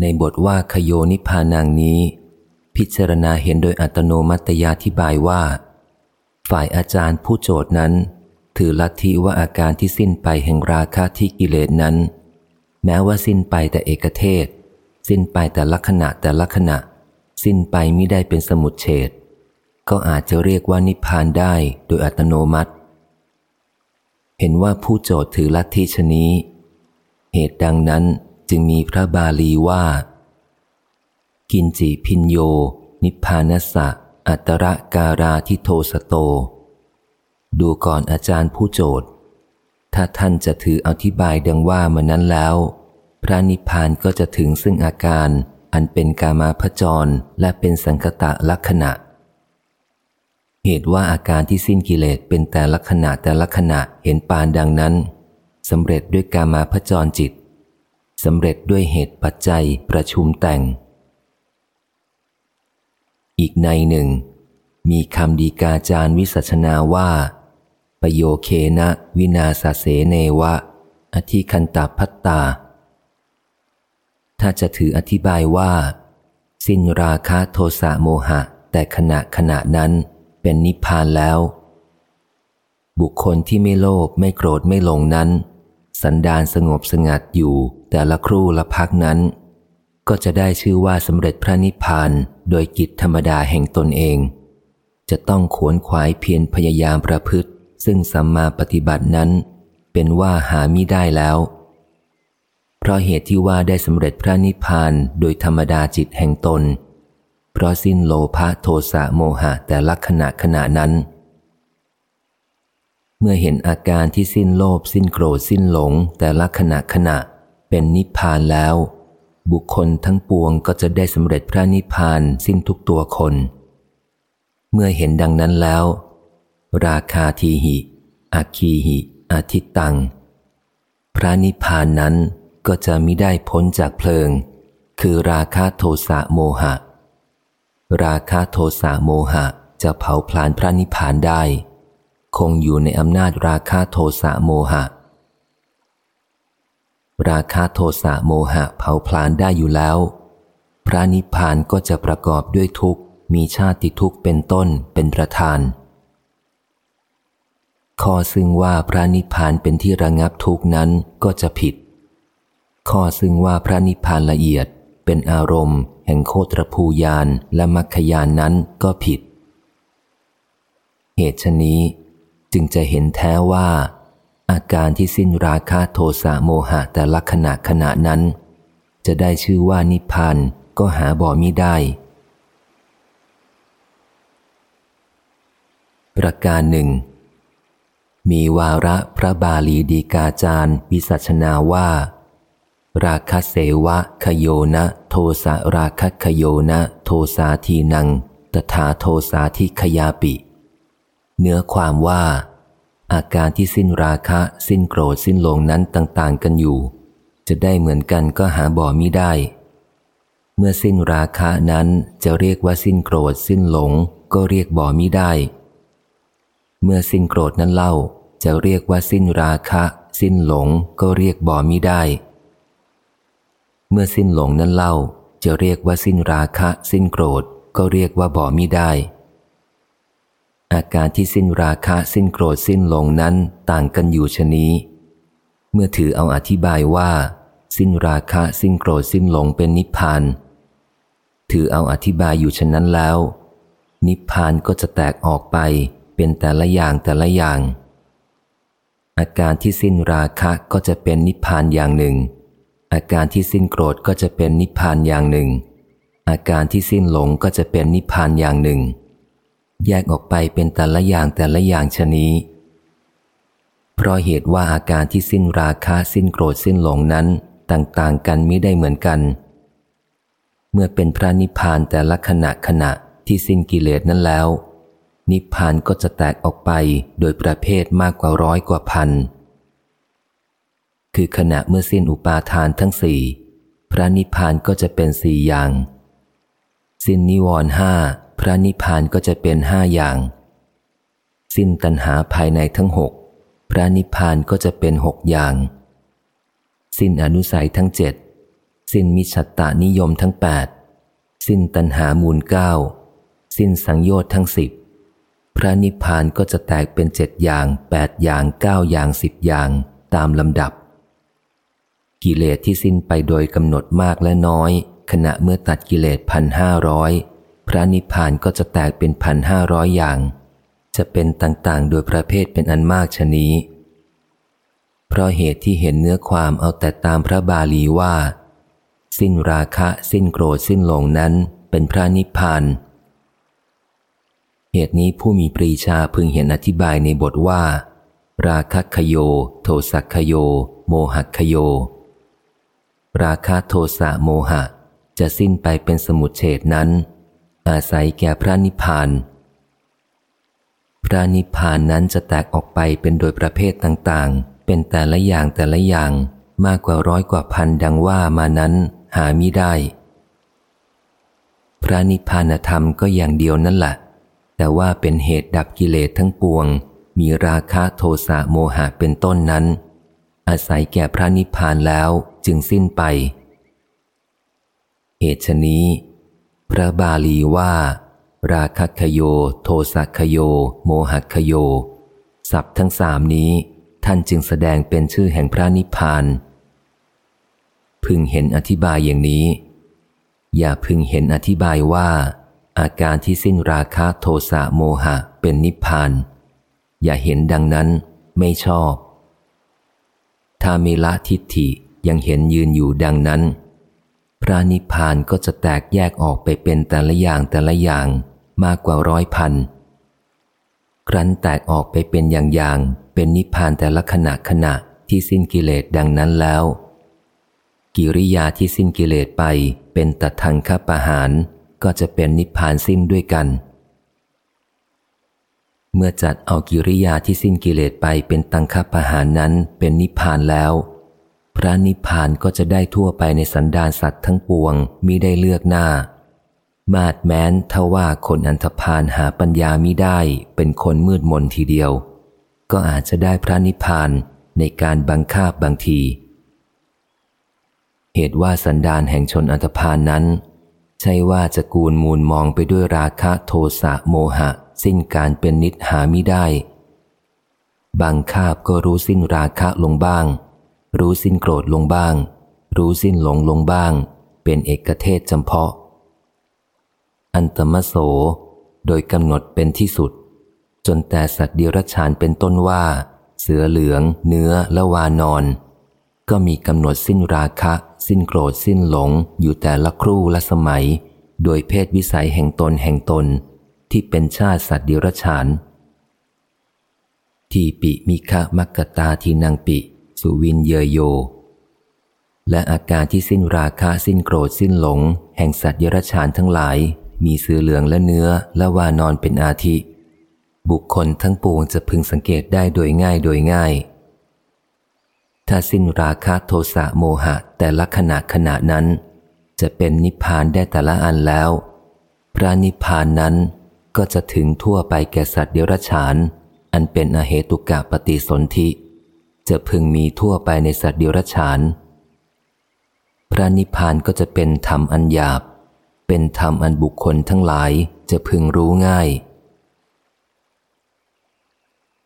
ในบทว่าขโยนิพานังนี้ พิจารณาเห็นโดยอัตโนมัตยาธิบายว่า ฝ่ายอาจารย์ผู้โจทย์นั้น ถือลัทธิว่าอาการที่สิ้นไปแห่งราคะที่กิเลสนั้น แม้ว่าสิ้นไปแต่เอกเทศ สิ้นไปแต่ลักษณะแต่ลักษณะ สิ้นไปไม่ได้เป็นสมุดเฉดก็อาจจะเรียกว่านิพพานได้โดยอัตโนมัติ เห็นว่าผู้โจทย์ถือลัทธิชนี้ เหตุดังนั้น จึงมีพระบาลีว่า กินจิพินโย นิพพานสะ อัตระการาทิโทสโต ดูก่อนอาจารย์ผู้โจทย์ ถ้าท่านจะถืออธิบายดังว่ามานั้นแล้ว พระนิพพานก็จะถึงซึ่งอาการอันเป็นกามาพจรและเป็นสังกตะลักษณะ เหตุว่าอาการที่สิ้นกิเลสเป็นแต่ลักษณะแต่ลักษณะเห็นปานดังนั้นสำเร็จด้วยกามาพจรจิต สำเร็จด้วยเหตุปัจจัยประชุมแต่ง อีกในหนึ่ง มีคำดีกาจารวิสัชนาว่า ประโยเคนะวินาสเสเนวะ อธิคันตาพัตตา ถ้าจะถืออธิบายว่า สิ้นราคะโทสะโมหะ แต่ขณะขณะนั้นเป็นนิพพานแล้ว บุคคลที่ไม่โลภไม่โกรธไม่หลงนั้น สันดานสงบสงัดอยู่แต่ละครู่ละพักนั้น ก็จะได้ชื่อว่าสำเร็จพระนิพพานโดยกิจธรรมดาแห่งตนเอง จะต้องขวนขวายเพียรพยายามประพฤติ ซึ่งสัมมาปฏิบัตินั้น เป็นว่าหามิได้แล้ว เพราะเหตุที่ว่าได้สำเร็จพระนิพพานโดยธรรมดาจิตแห่งตน เพราะสิ้นโลภะโทสะโมหะแต่ละขณะขณะนั้น เมื่อเห็นอาการที่สิ้นโลภสิ้นโกรธสิ้นหลง แต่ละขณะขณะเป็นนิพพานแล้ว บุคคลทั้งปวงก็จะได้สำเร็จพระนิพพานสิ้นทุกตัวคน เมื่อเห็นดังนั้นแล้ว ราคาทีหิอาคีหิอาทิตัง พระนิพพานนั้นก็จะมิได้พ้นจากเพลิง คือราคาโทสะโมหะ ราคาโทสะโมหะจะเผาพลานพระนิพพานได้ คงอยู่ในอำนาจราคาโทสะโมหะ ราคาโทสะโมหะเผาพลานได้อยู่แล้ว พระนิพพานก็จะประกอบด้วยทุกข์ มีชาติทุกข์เป็นต้นเป็นประธานข้อซึ่งว่าพระนิพพานเป็นที่ระงับทุกนั้นก็จะผิด ข้อซึ่งว่าพระนิพพานละเอียดเป็นอารมณ์ แห่งโคตรภูยานและมัคคยานนั้นก็ผิด เหตุชนี้ จึงจะเห็นแท้ว่า อาการที่สิ้นราคะโทสะโมหะแต่ละขณะขณะนั้น จะได้ชื่อว่านิพพานก็หาบ่มิได้ ประการหนึ่ง มีวาระพระบาลีดีกาจารย์วิสัชนาว่า ราคเสวะขโยนะ โทสะราคขโยนะ โทสาทีนังตถาโทสาทิขยาปิ เนื้อความว่า อาการที่สิ้นราคะ สิ้นโกรธสิ้นหลงนั้นต่าง ๆ กันอยู่ จะได้เหมือนกันก็หาบ่อมิได้ เมื่อสิ้นราคะนั้นจะเรียกว่าสิ้นโกรธสิ้นหลง ก็เรียกบ่อมิได้ เมื่อสิ้นโกรธนั้นเล่า จะเรียกว่าสิ้นราคะ สิ้นหลง ก็เรียกบ่อมิได้ เมื่อสิ้นหลงนั้นเล่า จะเรียกว่าสิ้นราคะ สิ้นโกรธ ก็เรียกว่าบ่อมิได้ อาการที่สิ้นราคะสิ้นโกรธสิ้นหลงนั้นต่างกันอยู่ชนี้ เมื่อถือเอาอธิบายว่า สิ้นราคะสิ้นโกรธสิ้นหลงเป็นนิพพาน ถือเอาอธิบายอยู่ฉะนั้นแล้ว นิพพานก็จะแตกออกไปเป็นแต่ละอย่างแต่ละอย่าง อาการที่สิ้นราคะก็จะเป็นนิพพานอย่างหนึ่ง อาการที่สิ้นโกรธก็จะเป็นนิพพานอย่างหนึ่ง อาการที่สิ้นหลงก็จะเป็นนิพพานอย่างหนึ่ง แยกออกไปเป็นแต่ละอย่างแต่ละอย่างชนี้ เพราะเหตุว่าอาการที่สิ้นราคะสิ้นโกรธสิ้นหลงนั้นต่างๆ กันไม่ได้เหมือนกัน เมื่อเป็นพระนิพพานแต่ละขณะขณะที่สิ้นกิเลสนั้นแล้ว นิพพานก็จะแตกออกไปโดยประเภทมากกว่าร้อยกว่าพัน คือขณะเมื่อสิ้นอุปาทานทั้งสี่พระนิพพานก็จะเป็นสี่อย่าง สิ้นนิวรณ์ห้า พระนิพพานก็จะเป็นห้าอย่าง สิ้นตัณหาภายในทั้งหกพระนิพพานก็จะเป็นหกอย่าง สิ้นอนุสัยทั้งเจ็ดสิ้นมิชตานิยมทั้งแปดสิ้นตัณหามูลเก้าสิ้นสังโยชน์ทั้งสิบพระนิพพานก็จะแตกเป็นเจ็ดอย่างแปดอย่างเก้าอย่างสิบอย่างตามลำดับ กิเลสที่สิ้นไปโดยกำหนดมากและน้อย ขณะเมื่อตัดกิเลสพันห้าร้อย พระนิพพานก็จะแตกเป็นพันห้าร้อยอย่าง จะเป็นต่างๆ โดยประเภทเป็นอันมากชนี้ เพราะเหตุที่เห็นเนื้อความเอาแต่ตามพระบาลีว่า สิ้นราคะสิ้นโกรธสิ้นหลงนั้นเป็นพระนิพพาน เหตุนี้ผู้มีปรีชาพึงเห็นอธิบายในบทว่า ราคะคโย โทสักคโย โมหคโย ราคะโทสะโมหะ จะสิ้นไปเป็นสมุทเฉดนั้น อาศัยแก่พระนิพพาน พระนิพพานนั้นจะแตกออกไปเป็นโดยประเภทต่างๆ เป็นแต่ละอย่างแต่ละอย่างมากกว่าร้อยกว่าพันดังว่ามานั้นหามิได้ พระนิพพานธรรมก็อย่างเดียวนั่นแหละ แต่ว่าเป็นเหตุดับกิเลสทั้งปวง มีราคะโทสะโมหะเป็นต้นนั้น อาศัยแก่พระนิพพานแล้วจึงสิ้นไป เหตุชนี้ พระบาลีว่า ราคะคโย โทสัคโย โมหคโย ศัพท์ทั้งสามนี้ ท่านจึงแสดงเป็นชื่อแห่งพระนิพพาน พึงเห็นอธิบายอย่างนี้ อย่าพึงเห็นอธิบายว่า อาการที่สิ้นราคะโทสะโมหะเป็นนิพพาน อย่าเห็นดังนั้นไม่ชอบ ถ้ามีละทิฏฐิยังเห็นยืนอยู่ดังนั้น พระนิพพานก็จะแตกแยกออกไปเป็นแต่ละอย่างแต่ละอย่างมากกว่าร้อยพัน ครั้นแตกออกไปเป็นอย่างๆเป็นนิพพานแต่ละขณะขณะที่สิ้นกิเลสดังนั้นแล้ว กิริยาที่สิ้นกิเลสไปเป็นตัทังคปะหารก็จะเป็นนิพพานสิ้นด้วยกัน เมื่อจัดเอากิริยาที่สิ้นกิเลสไปเป็นตังคับอาหารนั้นเป็นนิพพานแล้ว พระนิพพานก็จะได้ทั่วไปในสันดานสัตว์ทั้งปวงมิได้เลือกหน้า มาดแม้นทว่าคนอันธพาลหาปัญญามิได้เป็นคนมืดมนทีเดียว ก็อาจจะได้พระนิพพานในการบังคับบางที เหตุว่าสันดานแห่งชนอันธพาลนั้น ใช่ว่าจะกูลมูลมองไปด้วยราคะโทสะโมหะ สิ้นการเป็นนิจหามิได้ บางคาบก็รู้สิ้นราคะลงบ้าง รู้สิ้นโกรธลงบ้าง รู้สิ้นหลงลงบ้าง เป็นเอกเทศจำเพาะ อันตมโส โดยกำหนดเป็นที่สุด จนแต่สัตว์เดรัจฉานเป็นต้นว่า เสือเหลือง เนื้อและวานอน ก็มีกำหนดสิ้นราคะ สิ้นโกรธสิ้นหลงอยู่แต่ละครู่ละสมัย โดยเพศวิสัยแห่งตนแห่งตน ที่เป็นชาติสัตว์เดรัจฉานทีปิมิคะมักกตาทีนังปิ สุวินเยโย และอาการที่สิ้นราคะสิ้นโกรธสิ้นหลง แห่งสัตว์เดรัจฉานทั้งหลาย มีเสือเหลืองและเนื้อและวานอนเป็นอาทิ บุคคลทั้งปวงจะพึงสังเกตได้โดยง่ายโดยง่าย ถ้าสิ้นราคะโทสะโมหะแต่ละขณะขณะนั้น จะเป็นนิพพานได้แต่ละอันแล้ว พระนิพพานนั้นก็จะถึงทั่วไปแก่สัตว์เดรัจฉาน อันเป็นอเหตุกะปฏิสนธิ จะพึงมีทั่วไปในสัตว์เดรัจฉาน พระนิพพานก็จะเป็นธรรมอันหยาบ เป็นธรรมอันบุคคลทั้งหลายจะพึงรู้ง่าย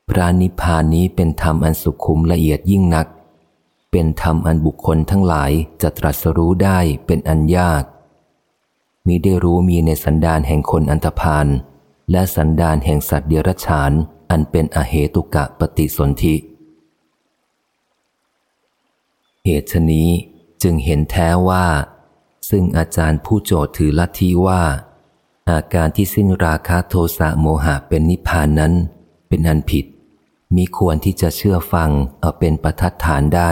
พระนิพพานนี้เป็นธรรมอันสุขุมละเอียดยิ่งนัก เป็นธรรมอันบุคคลทั้งหลายจะตรัสรู้ได้เป็นอันยากมีได้รู้มีในสันดานแห่งคนอันธพาลและสันดานแห่งสัตว์เดรัจฉานอันเป็นอเหตุกะปฏิสนธิ เหตุนี้จึงเห็นแท้ว่า ซึ่งอาจารย์ผู้โจทย์ถือลัทธิว่า อาการที่สิ้นราคะโทสะโมหะเป็นนิพพานนั้น เป็นอันผิด มีควรที่จะเชื่อฟังเอาเป็นประทัดฐานได้